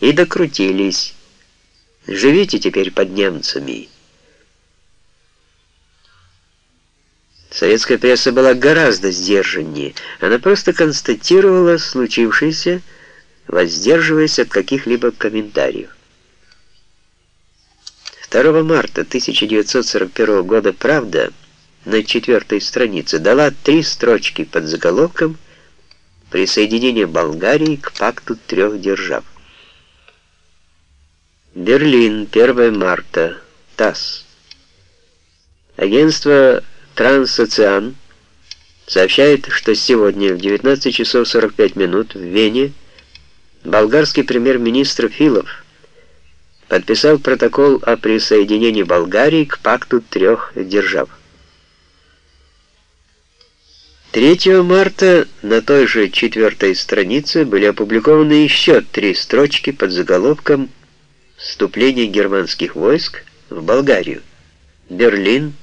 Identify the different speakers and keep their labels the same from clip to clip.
Speaker 1: и докрутились. Живите теперь под немцами. Советская пресса была гораздо сдержаннее. Она просто констатировала случившееся, воздерживаясь от каких-либо комментариев. 2 марта 1941 года «Правда» на четвертой странице дала три строчки под заголовком «Присоединение Болгарии к пакту трех держав». Берлин, 1 марта, ТАСС. Агентство «Трансоциан» сообщает, что сегодня в 19 часов 45 минут в Вене болгарский премьер-министр Филов подписал протокол о присоединении Болгарии к пакту трех держав. 3 марта на той же четвертой странице были опубликованы еще три строчки под заголовком «Вступление германских войск в Болгарию. Берлин.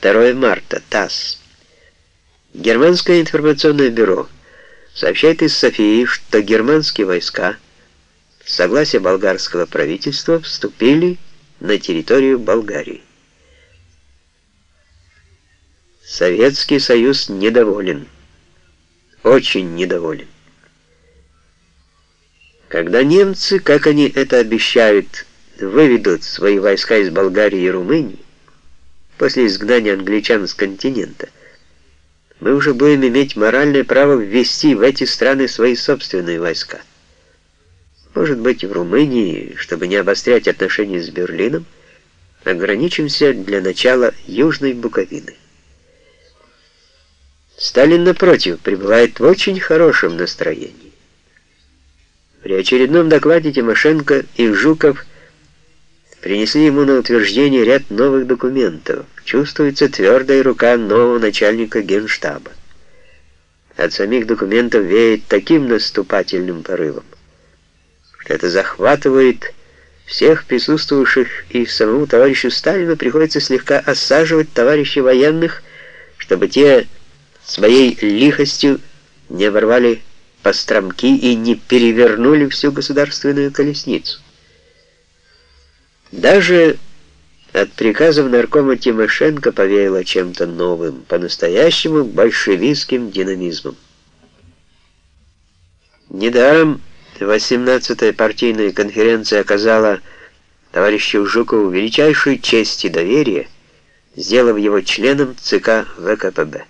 Speaker 1: 2 марта. ТАСС». Германское информационное бюро сообщает из Софии, что германские войска – согласия болгарского правительства вступили на территорию Болгарии. Советский Союз недоволен. Очень недоволен. Когда немцы, как они это обещают, выведут свои войска из Болгарии и Румынии, после изгнания англичан с континента, мы уже будем иметь моральное право ввести в эти страны свои собственные войска. Может быть, в Румынии, чтобы не обострять отношения с Берлином, ограничимся для начала Южной Буковиной. Сталин, напротив, пребывает в очень хорошем настроении. При очередном докладе Тимошенко и Жуков принесли ему на утверждение ряд новых документов. Чувствуется твердая рука нового начальника генштаба. От самих документов веет таким наступательным порывом, это захватывает всех присутствующих, и самому товарищу Сталину приходится слегка осаживать товарищей военных, чтобы те своей лихостью не оборвали постромки и не перевернули всю государственную колесницу. Даже от приказов наркома Тимошенко повеяло чем-то новым, по-настоящему большевистским динамизмом. Недаром 18-я партийная конференция оказала товарищу Жукову величайшую честь и доверие, сделав его членом ЦК ВКПБ.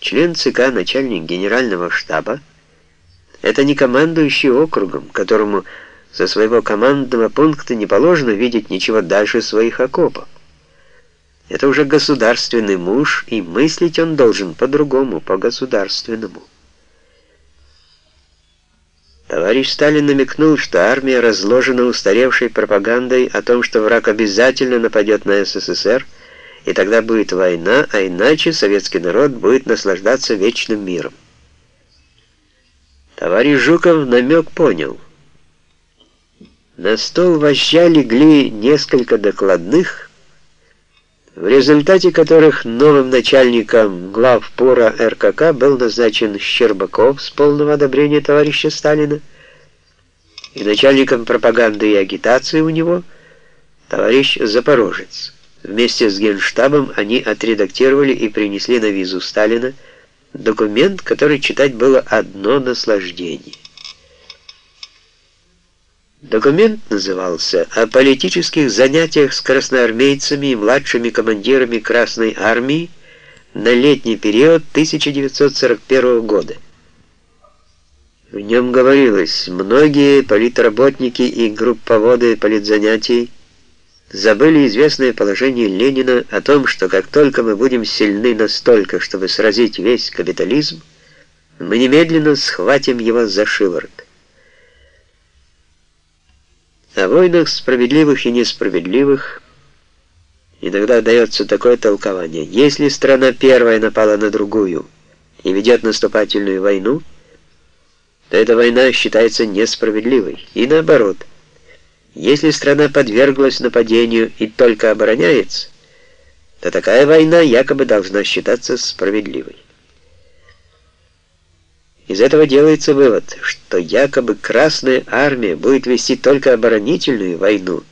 Speaker 1: Член ЦК, начальник генерального штаба, это не командующий округом, которому со своего командного пункта не положено видеть ничего дальше своих окопов. Это уже государственный муж, и мыслить он должен по-другому, по-государственному. Товарищ Сталин намекнул, что армия разложена устаревшей пропагандой о том, что враг обязательно нападет на СССР, и тогда будет война, а иначе советский народ будет наслаждаться вечным миром. Товарищ Жуков намек понял. На стол вождя легли несколько докладных, в результате которых новым начальником главпора РКК был назначен Щербаков с полного одобрения товарища Сталина, и начальником пропаганды и агитации у него товарищ Запорожец. Вместе с Генштабом они отредактировали и принесли на визу Сталина документ, который читать было одно наслаждение. Документ назывался «О политических занятиях с красноармейцами и младшими командирами Красной Армии на летний период 1941 года». В нем говорилось, многие политработники и групповоды политзанятий забыли известное положение Ленина о том, что как только мы будем сильны настолько, чтобы сразить весь капитализм, мы немедленно схватим его за шиворот. О войнах справедливых и несправедливых иногда дается такое толкование. Если страна первая напала на другую и ведет наступательную войну, то эта война считается несправедливой. И наоборот, если страна подверглась нападению и только обороняется, то такая война якобы должна считаться справедливой. Из этого делается вывод, что якобы Красная Армия будет вести только оборонительную войну,